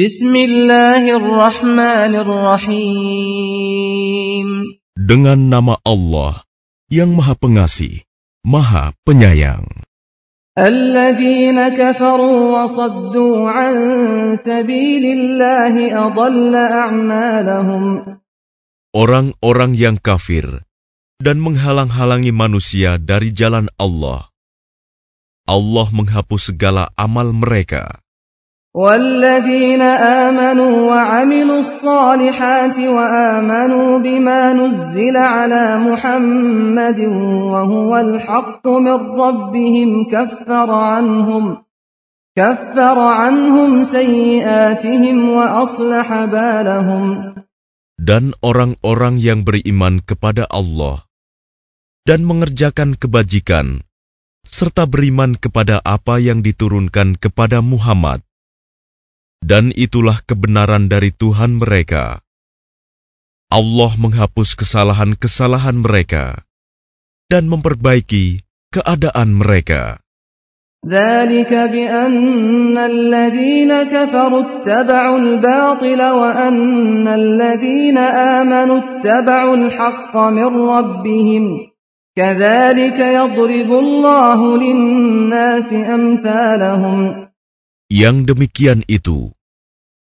Bismillahirrahmanirrahim. Dengan nama Allah yang Maha Pengasih, Maha Penyayang. Orang-orang yang kafir dan menghalang-halangi manusia dari jalan Allah. Allah menghapus segala amal mereka. والذين آمنوا وعملوا الصالحات وآمنوا بما نزل على محمد وهو الحق من ربهم كفر عنهم كفر عنهم سيئاتهم وأصلح بالهم Dan orang-orang yang beriman kepada Allah dan mengerjakan kebajikan, serta beriman kepada apa yang diturunkan kepada Muhammad, dan itulah kebenaran dari Tuhan mereka. Allah menghapus kesalahan-kesalahan mereka dan memperbaiki keadaan mereka. ذلك بأن الذين كفروا اتبعوا الباطل وأن الذين آمنوا اتبعوا الحق من ربهم كذلك يضرب الله للناس أمثالهم yang demikian itu,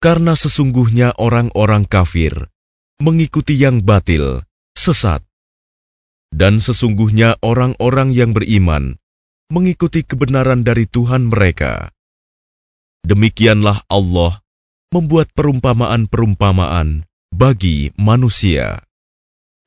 karena sesungguhnya orang-orang kafir mengikuti yang batil, sesat. Dan sesungguhnya orang-orang yang beriman mengikuti kebenaran dari Tuhan mereka. Demikianlah Allah membuat perumpamaan-perumpamaan bagi manusia.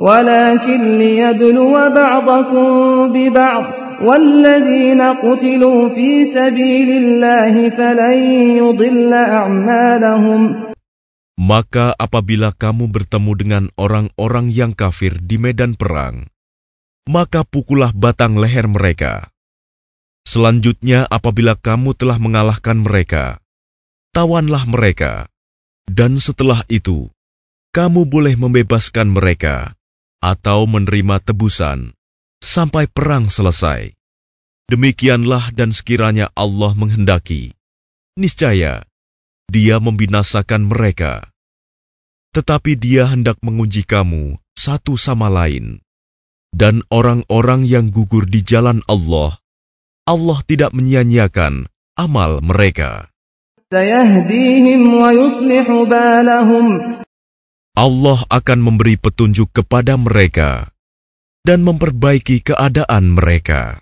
ولكن ليبلو بعضكم ببعض والذين قتلوا في سبيل الله فلن يضل أعمالهم Maka apabila kamu bertemu dengan orang-orang yang kafir di medan perang, maka pukullah batang leher mereka. Selanjutnya apabila kamu telah mengalahkan mereka, tawanlah mereka. Dan setelah itu, kamu boleh membebaskan mereka atau menerima tebusan sampai perang selesai. Demikianlah dan sekiranya Allah menghendaki, niscaya Dia membinasakan mereka. Tetapi Dia hendak menguji kamu satu sama lain. Dan orang-orang yang gugur di jalan Allah, Allah tidak menyia-nyiakan amal mereka. Allah akan memberi petunjuk kepada mereka dan memperbaiki keadaan mereka.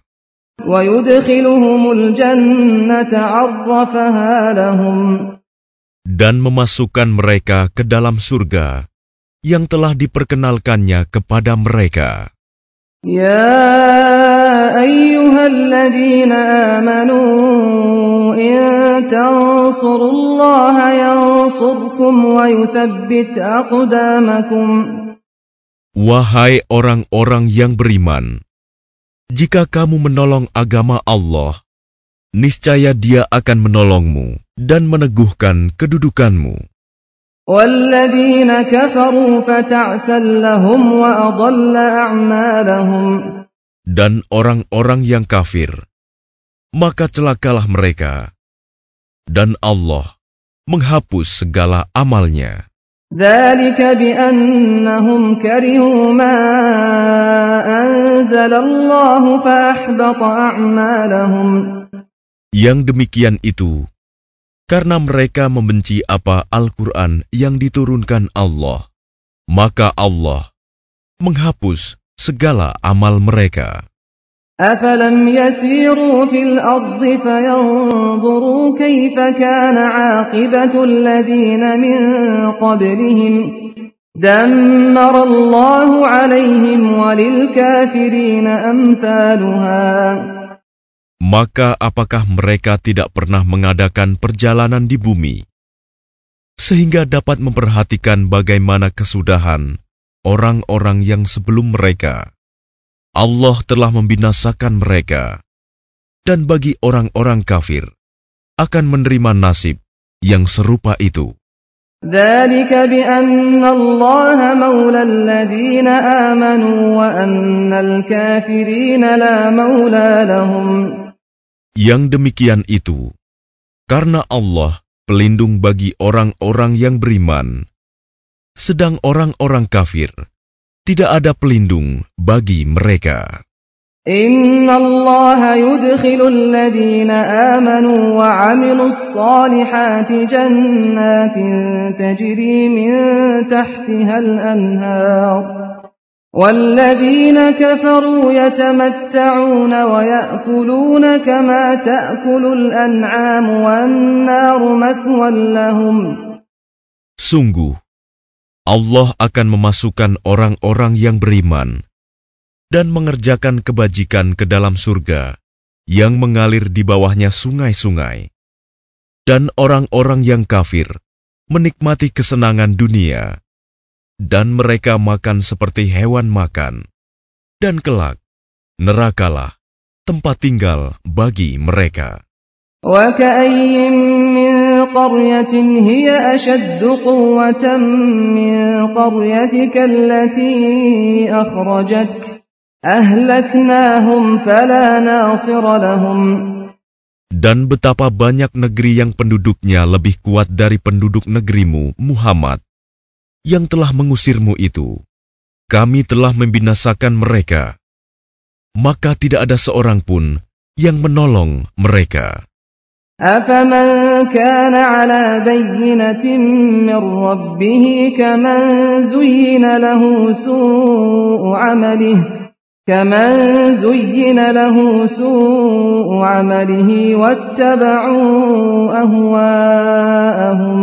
Dan memasukkan mereka ke dalam surga yang telah diperkenalkannya kepada mereka. Ya ayyuhalladzina amanu آمنوا إن تنصروا الله ينصركم ويثبت أقدامكم Wahai orang-orang yang beriman, jika kamu menolong agama Allah, niscaya Dia akan menolongmu dan meneguhkan kedudukanmu. والذين كفروا فتعسا لهم وأضل أعمالهم Dan orang-orang yang kafir, maka celakalah mereka, dan Allah menghapus segala amalnya. ذلك بأنهم كرهوا ما أنزل الله فأحبط أعمالهم Yang demikian itu karena mereka membenci apa Al-Quran yang diturunkan Allah, maka Allah menghapus segala amal mereka. أفلم يسيروا في الأرض فينظروا كيف كان عاقبة الذين من قبلهم دمر الله عليهم وللكافرين أمثالها Maka apakah mereka tidak pernah mengadakan perjalanan di bumi? sehingga dapat memperhatikan bagaimana kesudahan orang-orang yang sebelum mereka. Allah telah membinasakan mereka, dan bagi orang-orang kafir akan menerima nasib yang serupa itu. Yang demikian itu karena Allah pelindung bagi orang-orang yang beriman, sedang orang-orang kafir tidak ada pelindung bagi mereka. إن الله يدخل الذين آمنوا وعملوا الصالحات جنات تجري من تحتها الأنهار والذين كفروا يتمتعون ويأكلون كما تأكل الأنعام والنار مثوى لهم Sungguh, Allah akan memasukkan orang-orang yang beriman dan mengerjakan kebajikan ke dalam surga yang mengalir di bawahnya sungai-sungai. Dan orang-orang yang kafir menikmati kesenangan dunia, dan mereka makan seperti hewan makan. Dan kelak, nerakalah tempat tinggal bagi mereka. وكأين من قرية هي أشد قوة من قريتك التي أخرجتك أهلكناهم فلا ناصر لهم Dan betapa banyak negeri yang penduduknya lebih kuat dari penduduk negerimu, Muhammad, yang telah mengusirmu itu. Kami telah membinasakan mereka. Maka tidak ada seorang pun yang menolong mereka. أفمن كان على بينة من ربه كمن زين له سوء عمله كمن زين له سوء عمله واتبعوا أهواءهم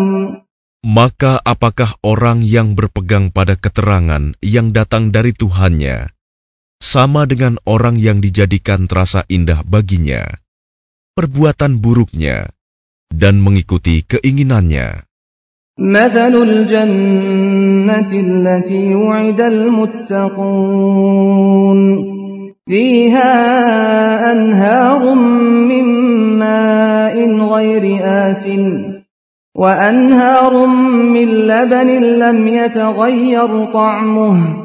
Maka apakah orang yang berpegang pada keterangan yang datang dari Tuhannya sama dengan orang yang dijadikan terasa indah baginya? perbuatan buruknya dan mengikuti keinginannya. مثل الجنة التي وعد المتقون فيها أنهار من ماء غير آس وأنهار من لبن لم يتغير طعمه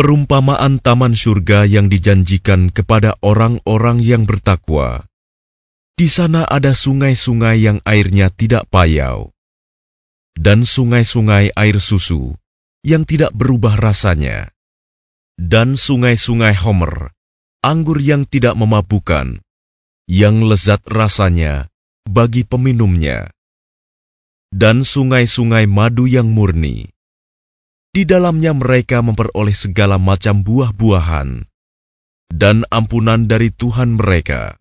Perumpamaan taman surga yang dijanjikan kepada orang-orang yang bertakwa. Di sana ada sungai-sungai yang airnya tidak payau, dan sungai-sungai air susu yang tidak berubah rasanya, dan sungai-sungai homer, anggur yang tidak memabukkan, yang lezat rasanya bagi peminumnya, dan sungai-sungai madu yang murni di dalamnya mereka memperoleh segala macam buah-buahan dan ampunan dari Tuhan mereka.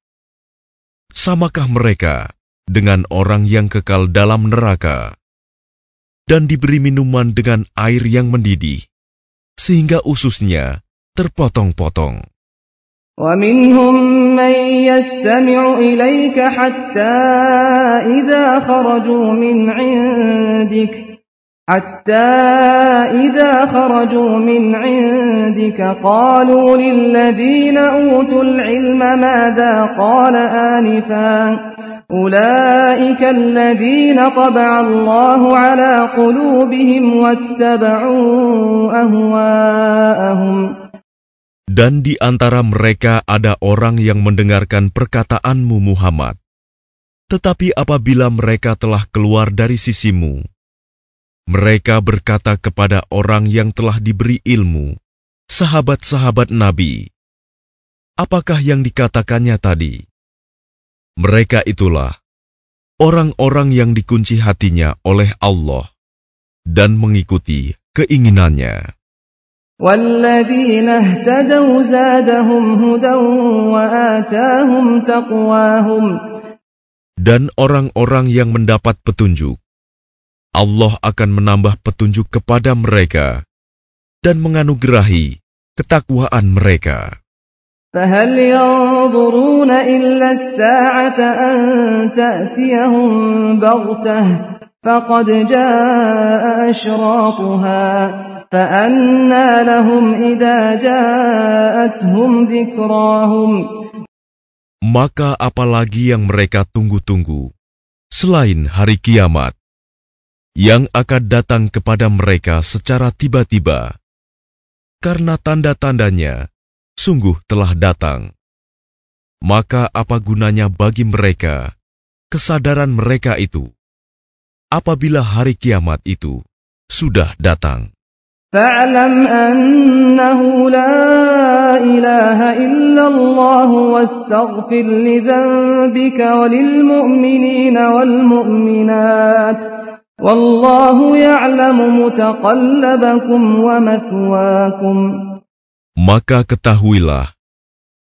Samakah mereka dengan orang yang kekal dalam neraka dan diberi minuman dengan air yang mendidih, sehingga ususnya terpotong-potong. ومنهم من يستمع إليك حتى إذا خرجوا من عندك حتى إذا خرجوا من عندك قالوا للذين أوتوا العلم ماذا قال آنفا أولئك الذين طبع الله على قلوبهم واتبعوا أهواءهم Dan di antara mereka ada orang yang mendengarkan perkataanmu Muhammad. Tetapi apabila mereka telah keluar dari sisimu, mereka berkata kepada orang yang telah diberi ilmu, sahabat-sahabat Nabi, apakah yang dikatakannya tadi? Mereka itulah orang-orang yang dikunci hatinya oleh Allah dan mengikuti keinginannya. Dan orang-orang yang mendapat petunjuk, Allah akan menambah petunjuk kepada mereka dan menganugerahi ketakwaan mereka. فهل ينظرون إلا الساعة أن تأتيهم بغتة فقد جاء أشراطها فأنى لهم إذا جاءتهم ذكراهم Maka apalagi yang mereka tunggu-tunggu selain hari kiamat yang akan datang kepada mereka secara tiba-tiba karena tanda-tandanya sungguh telah datang. Maka apa gunanya bagi mereka kesadaran mereka itu apabila hari kiamat itu sudah datang? فاعلم أنه لا إله إلا الله واستغفر لذنبك وللمؤمنين والمؤمنات Wallahu ya'lamu mutaqallabakum wa. Maka ketahuilah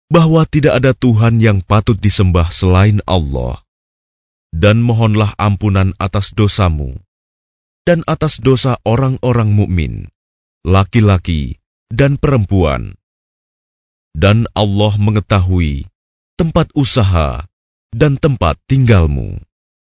bahwa tidak ada Tuhan yang patut disembah selain Allah. Dan mohonlah ampunan atas dosamu dan atas dosa orang-orang mukmin, laki-laki dan perempuan. Dan Allah mengetahui tempat usaha dan tempat tinggalmu.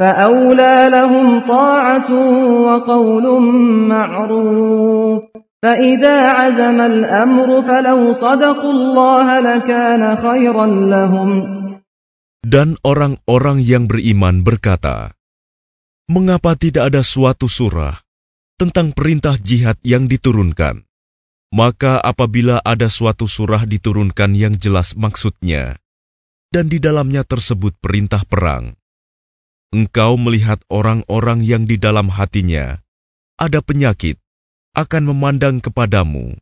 فأولى لهم طاعة وقول معروف فإذا عزم الأمر فلو صدقوا الله لكان خيرا لهم Dan orang-orang yang beriman berkata, Mengapa tidak ada suatu surah tentang perintah jihad yang diturunkan? Maka apabila ada suatu surah diturunkan yang jelas maksudnya, dan di dalamnya tersebut perintah perang, engkau melihat orang-orang yang di dalam hatinya ada penyakit akan memandang kepadamu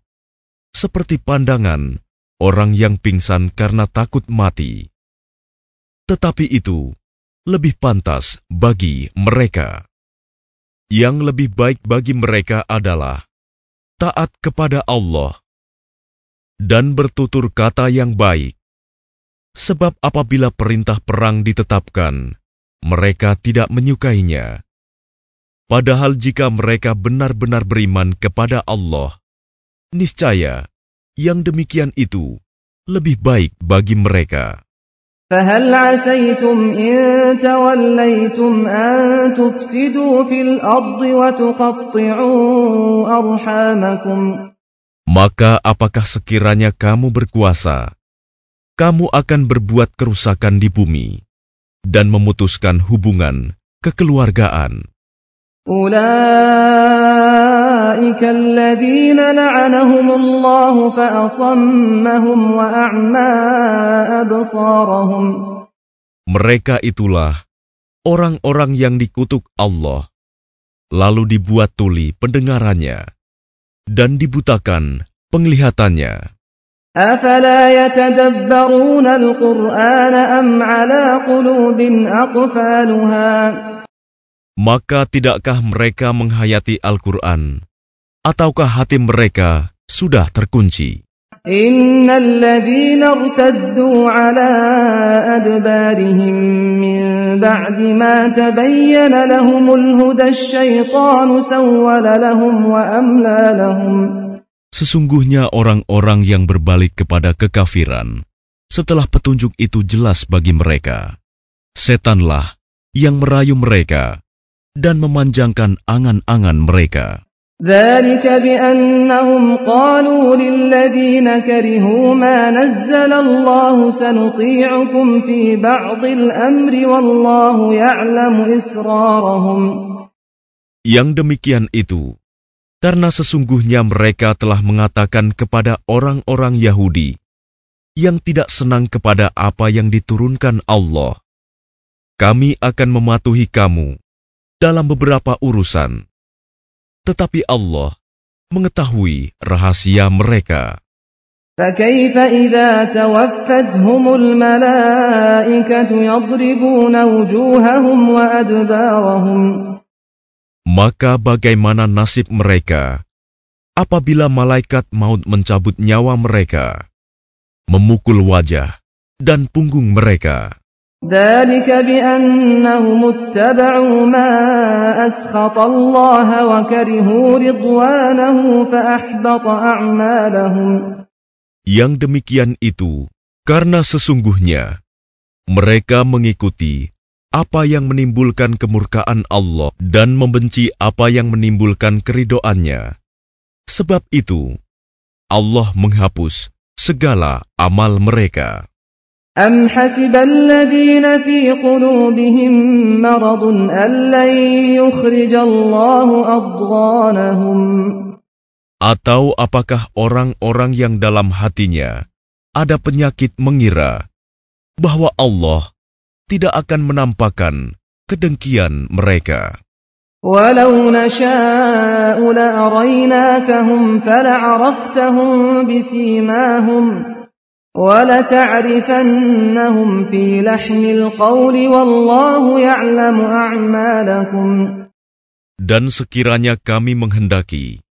seperti pandangan orang yang pingsan karena takut mati. Tetapi itu lebih pantas bagi mereka. Yang lebih baik bagi mereka adalah taat kepada Allah dan bertutur kata yang baik. Sebab apabila perintah perang ditetapkan, mereka tidak menyukainya. Padahal jika mereka benar-benar beriman kepada Allah, niscaya yang demikian itu lebih baik bagi mereka. فهل عسيتم إن توليتم أن تفسدوا في الأرض وتقطعوا أرحامكم Maka apakah sekiranya kamu berkuasa, kamu akan berbuat kerusakan di bumi dan memutuskan hubungan kekeluargaan. أولئك الذين لعنهم الله فأصمهم وأعمى أبصارهم Mereka itulah orang-orang yang dikutuk Allah, lalu dibuat tuli pendengarannya, dan dibutakan penglihatannya. أفلا يتدبرون القرآن أم على قلوب أقفالها Maka tidakkah mereka menghayati Al-Quran, ataukah hati mereka sudah terkunci? إن الذين ارتدوا على أدبارهم من بعد ما تبين لهم الهدى الشيطان سول لهم وأملى لهم Sesungguhnya orang-orang yang berbalik kepada kekafiran setelah petunjuk itu jelas bagi mereka, setanlah yang merayu mereka dan memanjangkan angan-angan mereka. ذلك بأنهم قالوا للذين كرهوا ما نزل الله سنطيعكم في بعض الأمر والله يعلم إسرارهم Yang demikian itu, karena sesungguhnya mereka telah mengatakan kepada orang-orang Yahudi yang tidak senang kepada apa yang diturunkan Allah, kami akan mematuhi kamu dalam beberapa urusan tetapi Allah mengetahui rahasia mereka. فكيف إذا توفتهم الملائكة يضربون وجوههم وأدبارهم Maka bagaimana nasib mereka apabila malaikat maut mencabut nyawa mereka, memukul wajah dan punggung mereka? Yang demikian itu karena sesungguhnya mereka mengikuti apa yang menimbulkan kemurkaan Allah dan membenci apa yang menimbulkan keridoannya. Sebab itu, Allah menghapus segala amal mereka. أم حسب الذين في قلوبهم مرض أن لن يخرج الله أضغانهم Atau apakah orang-orang yang dalam hatinya ada penyakit mengira bahwa Allah tidak akan menampakkan kedengkian mereka? ولو نشاء لأريناكهم فلعرفتهم بسيماهم ولتعرفنهم في لحن القول والله يعلم أعمالكم Dan sekiranya kami menghendaki,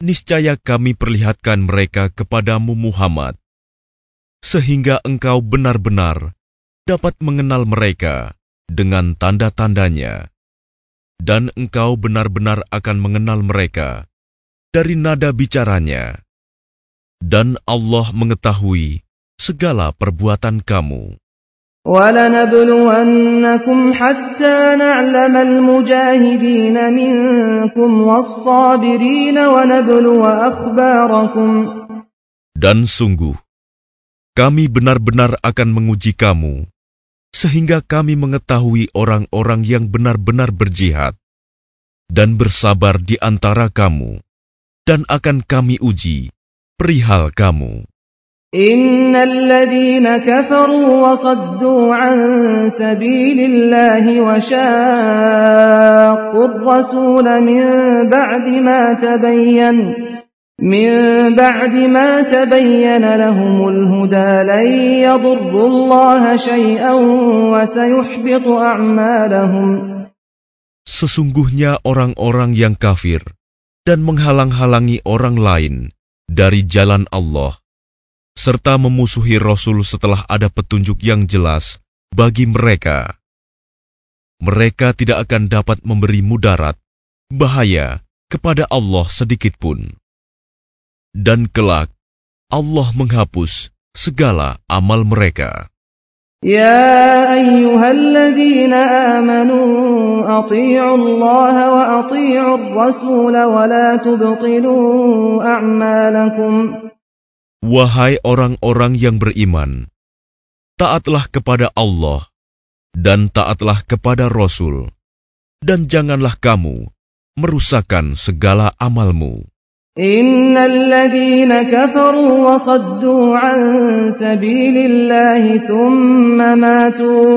niscaya kami perlihatkan mereka kepadamu Muhammad, sehingga engkau benar-benar dapat mengenal mereka dengan tanda-tandanya, dan engkau benar-benar akan mengenal mereka dari nada bicaranya dan Allah mengetahui segala perbuatan kamu. ولنبلونكم حتى نعلم المجاهدين منكم والصابرين ونبلو أخباركم Dan sungguh, kami benar-benar akan menguji kamu, sehingga kami mengetahui orang-orang yang benar-benar berjihad dan bersabar di antara kamu, dan akan kami uji perihal kamu. إن الذين كفروا وصدوا عن سبيل الله وشاقوا الرسول من بعد ما تبين من بعد ما تبين لهم الهدى لن يضروا الله شيئا وسيحبط أعمالهم Sesungguhnya orang-orang yang kafir dan menghalang-halangi orang lain dari jalan Allah, serta memusuhi Rasul setelah ada petunjuk yang jelas bagi mereka. Mereka tidak akan dapat memberi mudarat, bahaya kepada Allah sedikit pun. dan kelak Allah menghapus segala amal mereka. Ya ayyuhalladzina amanu atii'u Allah wa atii'u Rasul wa la tubtilu a'malakum. Wahai orang-orang yang beriman, taatlah kepada Allah dan taatlah kepada Rasul, dan janganlah kamu merusakkan segala amalmu. إن الذين كفروا وصدوا عن سبيل الله ثم ماتوا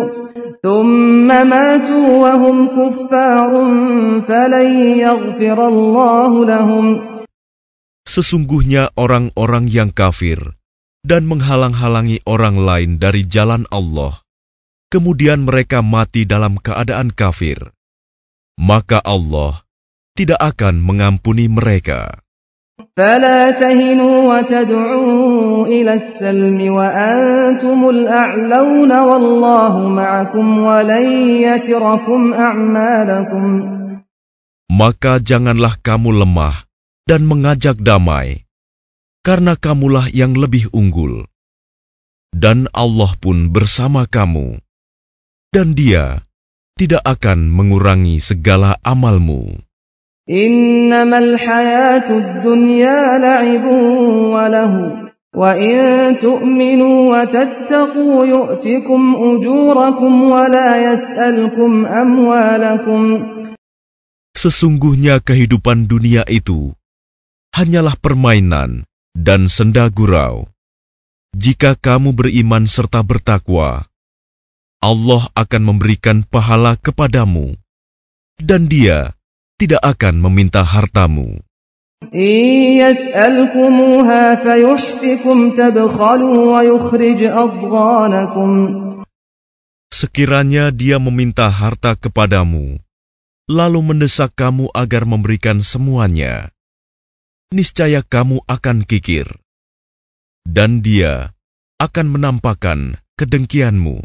ثم ماتوا وهم كفار فلن يغفر الله لهم Sesungguhnya orang-orang yang kafir dan menghalang-halangi orang lain dari jalan Allah, kemudian mereka mati dalam keadaan kafir, maka Allah tidak akan mengampuni mereka. فلا تهنوا وتدعوا إلى السلم وأنتم الأعلون والله معكم ولن يتركم أعمالكم Maka janganlah kamu lemah dan mengajak damai, karena kamulah yang lebih unggul. Dan Allah pun bersama kamu, dan Dia tidak akan mengurangi segala amalmu. إنما الحياة الدنيا لعب وله وإن تؤمنوا وتتقوا يؤتكم أجوركم ولا يسألكم أموالكم Sesungguhnya kehidupan dunia itu hanyalah permainan dan senda gurau. Jika kamu beriman serta bertakwa, Allah akan memberikan pahala kepadamu, dan Dia tidak akan meminta hartamu. Sekiranya dia meminta harta kepadamu, lalu mendesak kamu agar memberikan semuanya, niscaya kamu akan kikir, dan dia akan menampakkan kedengkianmu.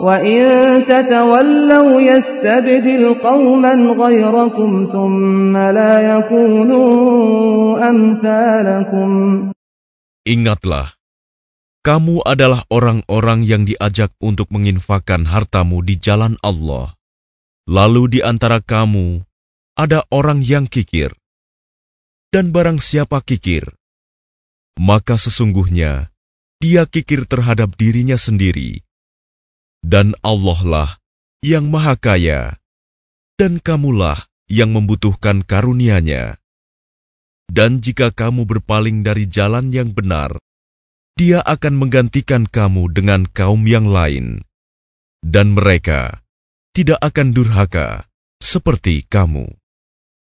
وإن تتولوا يستبدل قوما غيركم ثم لا يكونوا أمثالكم Ingatlah, kamu adalah orang-orang yang diajak untuk menginfakkan hartamu di jalan Allah. Lalu di antara kamu ada orang yang kikir. Dan barang siapa kikir, maka sesungguhnya dia kikir terhadap dirinya sendiri dan Allah lah yang maha kaya, dan kamulah yang membutuhkan karunia-Nya. Dan jika kamu berpaling dari jalan yang benar, Dia akan menggantikan kamu dengan kaum yang lain, dan mereka tidak akan durhaka seperti kamu.